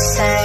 say